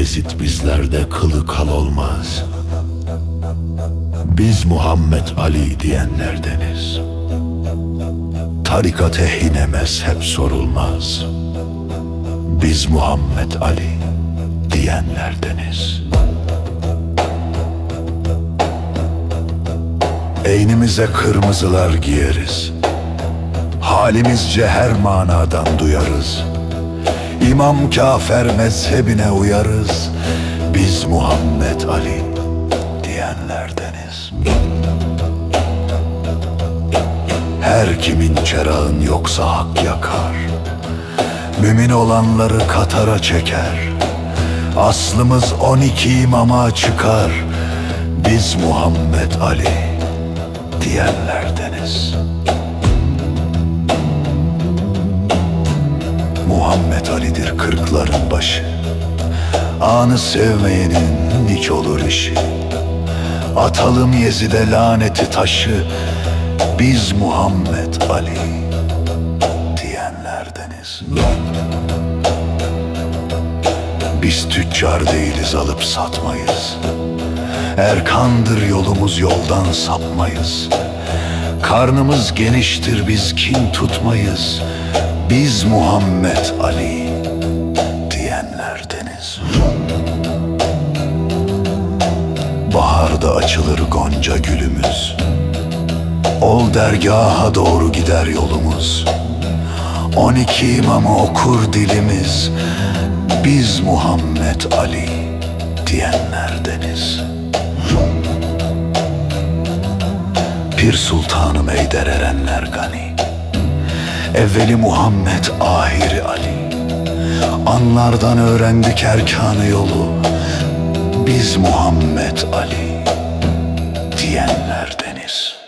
Bayezid bizlerde kılı kal olmaz. Biz Muhammed Ali diyenlerdeniz. Tarikat ehline mezhep sorulmaz. Biz Muhammed Ali diyenlerdeniz. Eynimize kırmızılar giyeriz. Halimizce her manadan duyarız. İmam Kafer mezhebine uyarız. Biz Muhammed Ali diyenlerdeniz. Her kimin çerağın yoksa hak yakar. Mümin olanları katara çeker. Aslımız 12 imama çıkar. Biz Muhammed Ali diyenlerdeniz. Muhammed Ali'dir kırkların başı. Anı sevmeyenin hiç olur işi. Atalım Yezid'e laneti taşı. Biz Muhammed Ali diyenlerdeniz. Biz tüccar değiliz alıp satmayız. Erkandır yolumuz yoldan sapmayız. Karnımız geniştir biz kin tutmayız. Biz Muhammed Ali diyenlerdeniz. Baharda açılır gonca gülümüz. Ol dergaha doğru gider yolumuz. On iki imamı okur dilimiz. Biz Muhammed Ali diyenlerdeniz. Pir sultanım eyder erenler gani. Evveli Muhammed, ahiri Ali. Anlardan öğrendik erkanı yolu. Biz Muhammed Ali diyenlerdeniz.